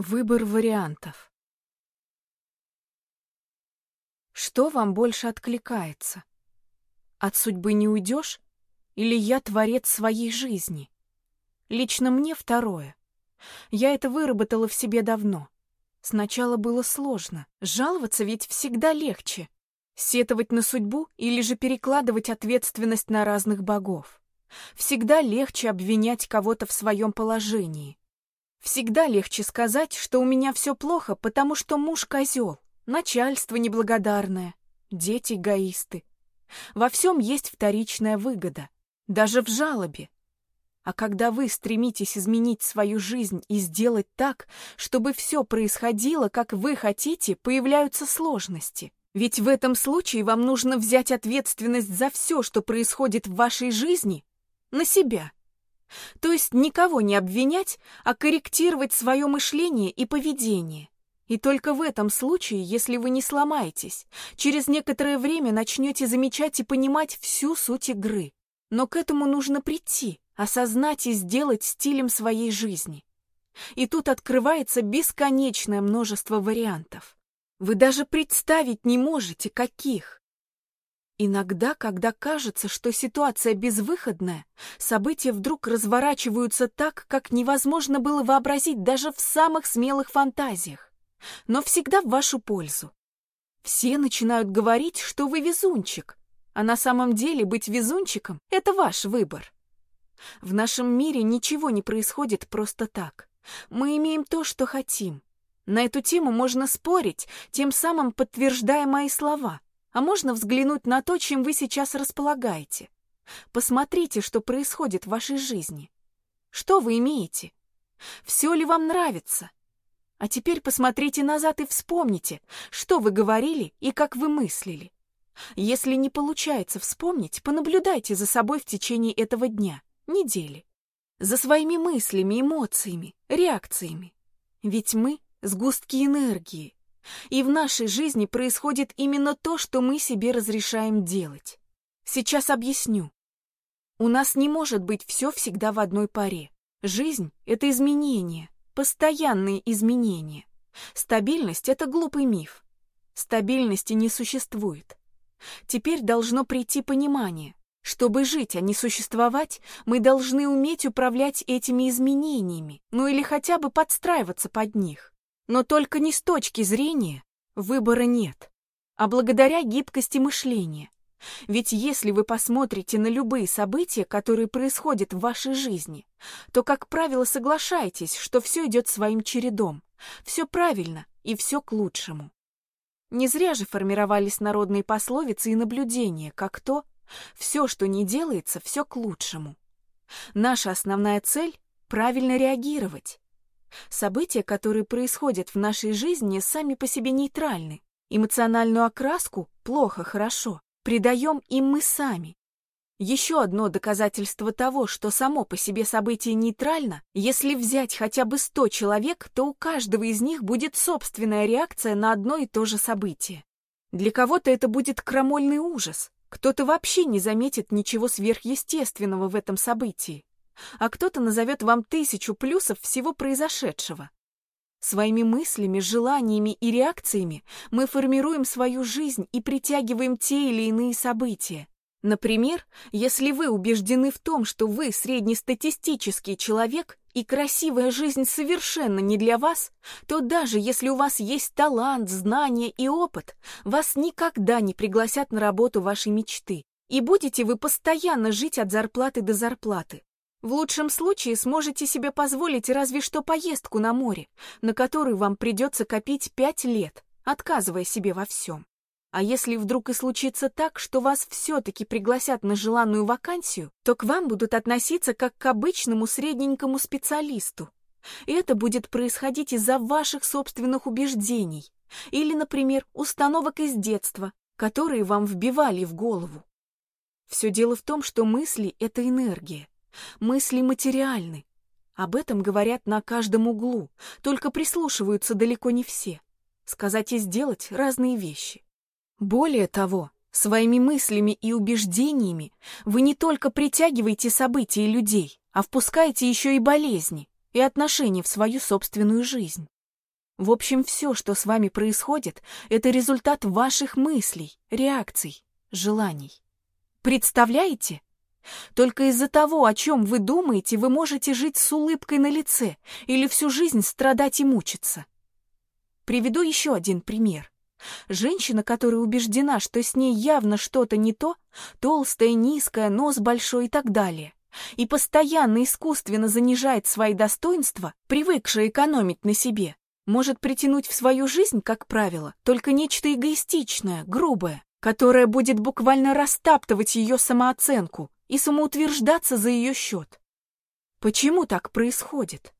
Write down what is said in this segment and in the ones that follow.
Выбор вариантов. Что вам больше откликается? От судьбы не уйдешь? Или я творец своей жизни? Лично мне второе. Я это выработала в себе давно. Сначала было сложно. Жаловаться ведь всегда легче. Сетовать на судьбу или же перекладывать ответственность на разных богов. Всегда легче обвинять кого-то в своем положении. Всегда легче сказать, что у меня все плохо, потому что муж козел, начальство неблагодарное, дети эгоисты. Во всем есть вторичная выгода, даже в жалобе. А когда вы стремитесь изменить свою жизнь и сделать так, чтобы все происходило, как вы хотите, появляются сложности. Ведь в этом случае вам нужно взять ответственность за все, что происходит в вашей жизни, на себя. То есть никого не обвинять, а корректировать свое мышление и поведение. И только в этом случае, если вы не сломаетесь, через некоторое время начнете замечать и понимать всю суть игры. Но к этому нужно прийти, осознать и сделать стилем своей жизни. И тут открывается бесконечное множество вариантов. Вы даже представить не можете, каких. Иногда, когда кажется, что ситуация безвыходная, события вдруг разворачиваются так, как невозможно было вообразить даже в самых смелых фантазиях. Но всегда в вашу пользу. Все начинают говорить, что вы везунчик, а на самом деле быть везунчиком — это ваш выбор. В нашем мире ничего не происходит просто так. Мы имеем то, что хотим. На эту тему можно спорить, тем самым подтверждая мои слова — а можно взглянуть на то, чем вы сейчас располагаете. Посмотрите, что происходит в вашей жизни. Что вы имеете? Все ли вам нравится? А теперь посмотрите назад и вспомните, что вы говорили и как вы мыслили. Если не получается вспомнить, понаблюдайте за собой в течение этого дня, недели. За своими мыслями, эмоциями, реакциями. Ведь мы — сгустки энергии, и в нашей жизни происходит именно то, что мы себе разрешаем делать. Сейчас объясню. У нас не может быть все всегда в одной паре. Жизнь — это изменения, постоянные изменения. Стабильность — это глупый миф. Стабильности не существует. Теперь должно прийти понимание. Чтобы жить, а не существовать, мы должны уметь управлять этими изменениями, ну или хотя бы подстраиваться под них. Но только не с точки зрения выбора нет, а благодаря гибкости мышления. Ведь если вы посмотрите на любые события, которые происходят в вашей жизни, то, как правило, соглашаетесь, что все идет своим чередом, все правильно и все к лучшему. Не зря же формировались народные пословицы и наблюдения, как то «все, что не делается, все к лучшему». Наша основная цель — правильно реагировать, События, которые происходят в нашей жизни, сами по себе нейтральны. Эмоциональную окраску плохо-хорошо придаем им мы сами. Еще одно доказательство того, что само по себе событие нейтрально, если взять хотя бы 100 человек, то у каждого из них будет собственная реакция на одно и то же событие. Для кого-то это будет крамольный ужас, кто-то вообще не заметит ничего сверхъестественного в этом событии а кто-то назовет вам тысячу плюсов всего произошедшего. Своими мыслями, желаниями и реакциями мы формируем свою жизнь и притягиваем те или иные события. Например, если вы убеждены в том, что вы среднестатистический человек и красивая жизнь совершенно не для вас, то даже если у вас есть талант, знания и опыт, вас никогда не пригласят на работу вашей мечты. И будете вы постоянно жить от зарплаты до зарплаты. В лучшем случае сможете себе позволить разве что поездку на море, на которую вам придется копить пять лет, отказывая себе во всем. А если вдруг и случится так, что вас все-таки пригласят на желанную вакансию, то к вам будут относиться как к обычному средненькому специалисту. И это будет происходить из-за ваших собственных убеждений или, например, установок из детства, которые вам вбивали в голову. Все дело в том, что мысли — это энергия. Мысли материальны. Об этом говорят на каждом углу, только прислушиваются далеко не все. Сказать и сделать разные вещи. Более того, своими мыслями и убеждениями вы не только притягиваете события и людей, а впускаете еще и болезни и отношения в свою собственную жизнь. В общем, все, что с вами происходит, это результат ваших мыслей, реакций, желаний. Представляете? Только из-за того, о чем вы думаете, вы можете жить с улыбкой на лице или всю жизнь страдать и мучиться. Приведу еще один пример. Женщина, которая убеждена, что с ней явно что-то не то, толстая, низкая, нос большой и так далее, и постоянно искусственно занижает свои достоинства, привыкшая экономить на себе, может притянуть в свою жизнь, как правило, только нечто эгоистичное, грубое, которое будет буквально растаптывать ее самооценку и самоутверждаться за ее счет. Почему так происходит?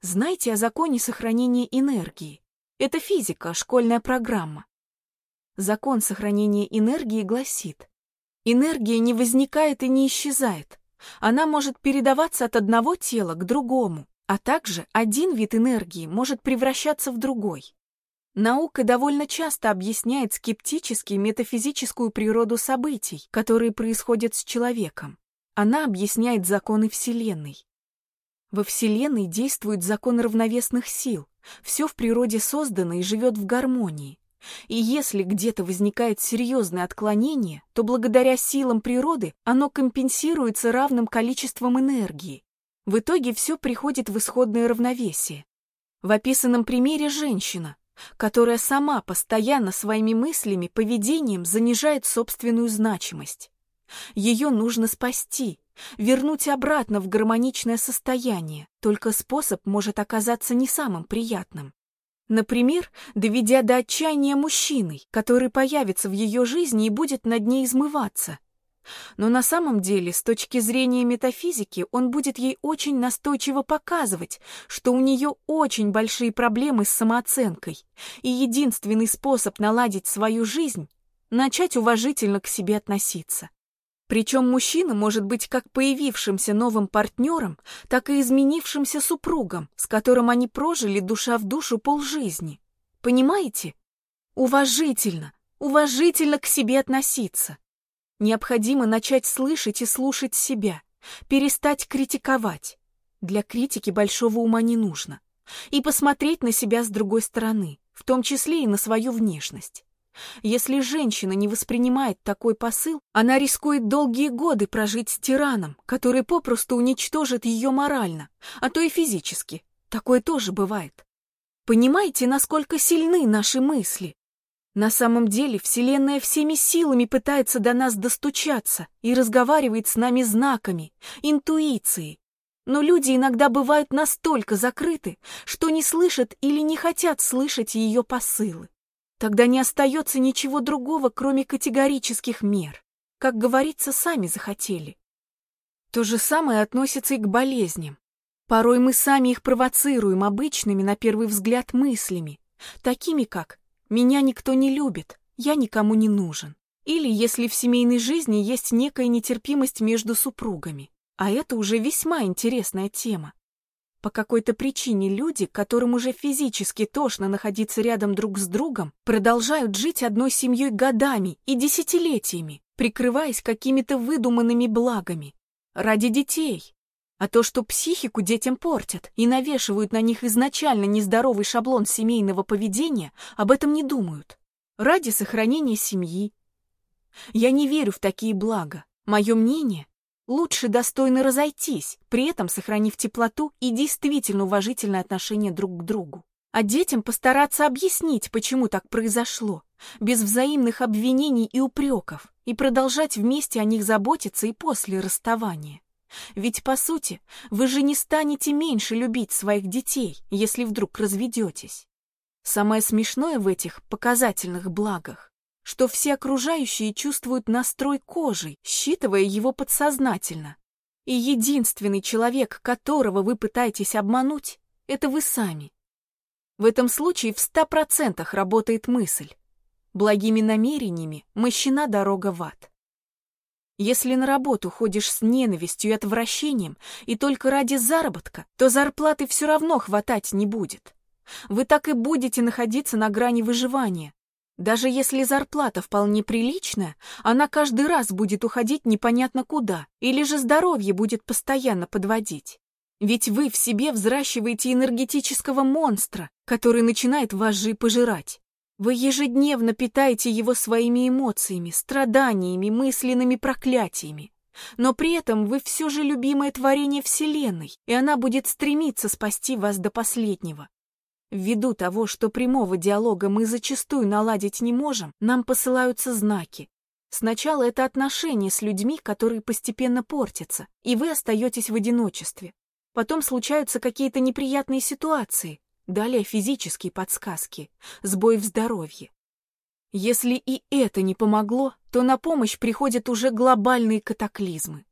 Знайте о законе сохранения энергии. Это физика, школьная программа. Закон сохранения энергии гласит, энергия не возникает и не исчезает. Она может передаваться от одного тела к другому, а также один вид энергии может превращаться в другой. Наука довольно часто объясняет скептически метафизическую природу событий, которые происходят с человеком. Она объясняет законы Вселенной. Во Вселенной действует закон равновесных сил. Все в природе создано и живет в гармонии. И если где-то возникает серьезное отклонение, то благодаря силам природы оно компенсируется равным количеством энергии. В итоге все приходит в исходное равновесие. В описанном примере женщина, которая сама постоянно своими мыслями, поведением занижает собственную значимость. Ее нужно спасти, вернуть обратно в гармоничное состояние, только способ может оказаться не самым приятным. Например, доведя до отчаяния мужчиной, который появится в ее жизни и будет над ней измываться. Но на самом деле, с точки зрения метафизики, он будет ей очень настойчиво показывать, что у нее очень большие проблемы с самооценкой, и единственный способ наладить свою жизнь — начать уважительно к себе относиться. Причем мужчина может быть как появившимся новым партнером, так и изменившимся супругом, с которым они прожили душа в душу полжизни. Понимаете? Уважительно, уважительно к себе относиться. Необходимо начать слышать и слушать себя, перестать критиковать. Для критики большого ума не нужно. И посмотреть на себя с другой стороны, в том числе и на свою внешность. Если женщина не воспринимает такой посыл, она рискует долгие годы прожить с тираном, который попросту уничтожит ее морально, а то и физически. Такое тоже бывает. Понимаете, насколько сильны наши мысли? На самом деле Вселенная всеми силами пытается до нас достучаться и разговаривает с нами знаками, интуицией. Но люди иногда бывают настолько закрыты, что не слышат или не хотят слышать ее посылы. Тогда не остается ничего другого, кроме категорических мер. Как говорится, сами захотели. То же самое относится и к болезням. Порой мы сами их провоцируем обычными, на первый взгляд, мыслями, такими как «меня никто не любит», «я никому не нужен». Или если в семейной жизни есть некая нетерпимость между супругами. А это уже весьма интересная тема. По какой-то причине люди, которым уже физически тошно находиться рядом друг с другом, продолжают жить одной семьей годами и десятилетиями, прикрываясь какими-то выдуманными благами. Ради детей. А то, что психику детям портят и навешивают на них изначально нездоровый шаблон семейного поведения, об этом не думают. Ради сохранения семьи. Я не верю в такие блага. Мое мнение Лучше достойно разойтись, при этом сохранив теплоту и действительно уважительное отношение друг к другу. А детям постараться объяснить, почему так произошло, без взаимных обвинений и упреков, и продолжать вместе о них заботиться и после расставания. Ведь, по сути, вы же не станете меньше любить своих детей, если вдруг разведетесь. Самое смешное в этих показательных благах что все окружающие чувствуют настрой кожи, считывая его подсознательно. И единственный человек, которого вы пытаетесь обмануть, это вы сами. В этом случае в ста процентах работает мысль. Благими намерениями мощена дорога в ад. Если на работу ходишь с ненавистью и отвращением и только ради заработка, то зарплаты все равно хватать не будет. Вы так и будете находиться на грани выживания, даже если зарплата вполне приличная, она каждый раз будет уходить непонятно куда, или же здоровье будет постоянно подводить. Ведь вы в себе взращиваете энергетического монстра, который начинает вас же и пожирать. Вы ежедневно питаете его своими эмоциями, страданиями, мысленными проклятиями. Но при этом вы все же любимое творение Вселенной, и она будет стремиться спасти вас до последнего. Ввиду того, что прямого диалога мы зачастую наладить не можем, нам посылаются знаки. Сначала это отношения с людьми, которые постепенно портятся, и вы остаетесь в одиночестве. Потом случаются какие-то неприятные ситуации, далее физические подсказки, сбой в здоровье. Если и это не помогло, то на помощь приходят уже глобальные катаклизмы.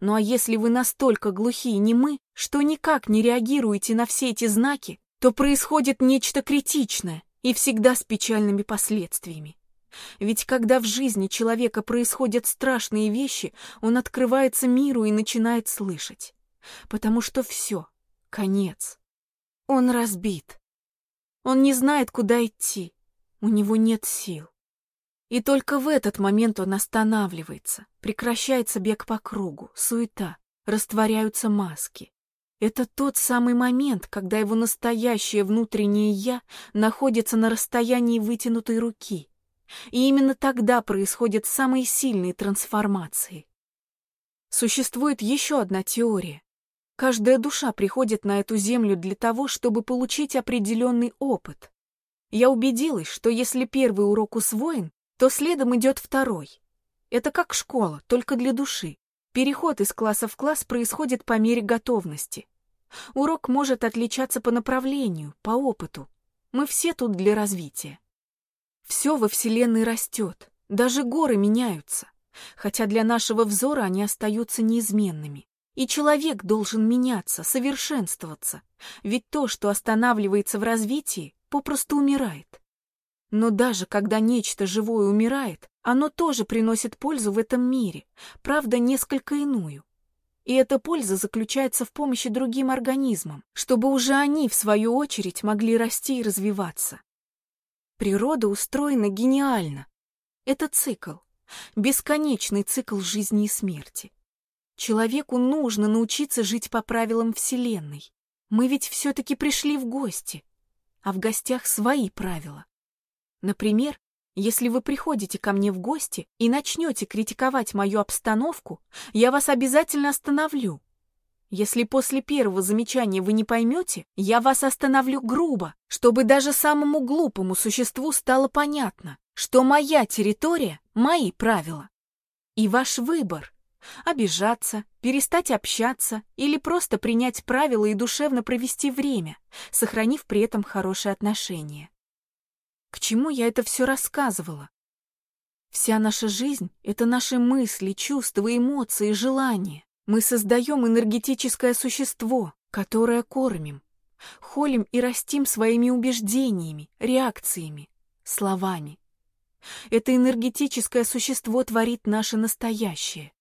Ну а если вы настолько глухи и немы, что никак не реагируете на все эти знаки, то происходит нечто критичное и всегда с печальными последствиями. Ведь когда в жизни человека происходят страшные вещи, он открывается миру и начинает слышать. Потому что все, конец. Он разбит. Он не знает, куда идти. У него нет сил. И только в этот момент он останавливается, прекращается бег по кругу, суета, растворяются маски. Это тот самый момент, когда его настоящее внутреннее «я» находится на расстоянии вытянутой руки. И именно тогда происходят самые сильные трансформации. Существует еще одна теория. Каждая душа приходит на эту землю для того, чтобы получить определенный опыт. Я убедилась, что если первый урок усвоен, то следом идет второй. Это как школа, только для души. Переход из класса в класс происходит по мере готовности. Урок может отличаться по направлению, по опыту. Мы все тут для развития. Все во Вселенной растет, даже горы меняются, хотя для нашего взора они остаются неизменными. И человек должен меняться, совершенствоваться, ведь то, что останавливается в развитии, попросту умирает. Но даже когда нечто живое умирает, оно тоже приносит пользу в этом мире, правда, несколько иную. И эта польза заключается в помощи другим организмам, чтобы уже они, в свою очередь, могли расти и развиваться. Природа устроена гениально. Это цикл, бесконечный цикл жизни и смерти. Человеку нужно научиться жить по правилам Вселенной. Мы ведь все-таки пришли в гости, а в гостях свои правила. Например, если вы приходите ко мне в гости и начнете критиковать мою обстановку, я вас обязательно остановлю. Если после первого замечания вы не поймете, я вас остановлю грубо, чтобы даже самому глупому существу стало понятно, что моя территория — мои правила. И ваш выбор — обижаться, перестать общаться или просто принять правила и душевно провести время, сохранив при этом хорошие отношения. К чему я это все рассказывала? Вся наша жизнь — это наши мысли, чувства, эмоции, желания. Мы создаем энергетическое существо, которое кормим, холим и растим своими убеждениями, реакциями, словами. Это энергетическое существо творит наше настоящее.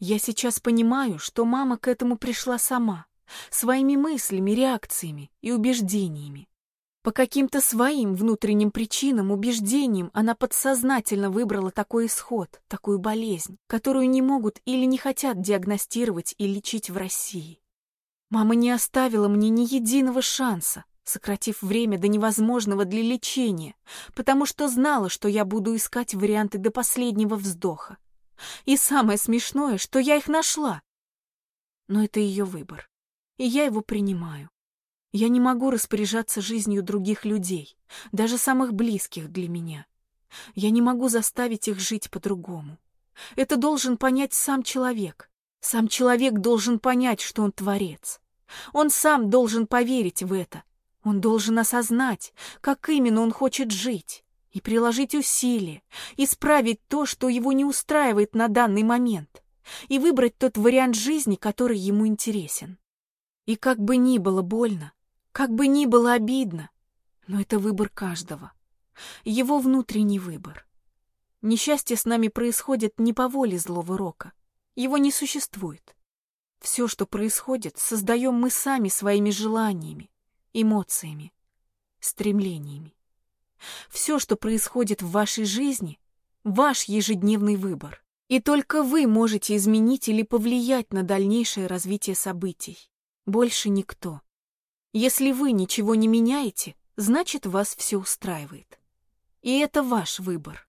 Я сейчас понимаю, что мама к этому пришла сама, своими мыслями, реакциями и убеждениями. По каким-то своим внутренним причинам, убеждениям она подсознательно выбрала такой исход, такую болезнь, которую не могут или не хотят диагностировать и лечить в России. Мама не оставила мне ни единого шанса, сократив время до невозможного для лечения, потому что знала, что я буду искать варианты до последнего вздоха. И самое смешное, что я их нашла. Но это ее выбор, и я его принимаю. Я не могу распоряжаться жизнью других людей, даже самых близких для меня. Я не могу заставить их жить по-другому. Это должен понять сам человек. Сам человек должен понять, что он творец. Он сам должен поверить в это. Он должен осознать, как именно он хочет жить, и приложить усилия, исправить то, что его не устраивает на данный момент, и выбрать тот вариант жизни, который ему интересен. И как бы ни было больно, как бы ни было обидно, но это выбор каждого. Его внутренний выбор. Несчастье с нами происходит не по воле злого рока. Его не существует. Все, что происходит, создаем мы сами своими желаниями, эмоциями, стремлениями. Все, что происходит в вашей жизни, ваш ежедневный выбор. И только вы можете изменить или повлиять на дальнейшее развитие событий. Больше никто. Если вы ничего не меняете, значит, вас все устраивает. И это ваш выбор.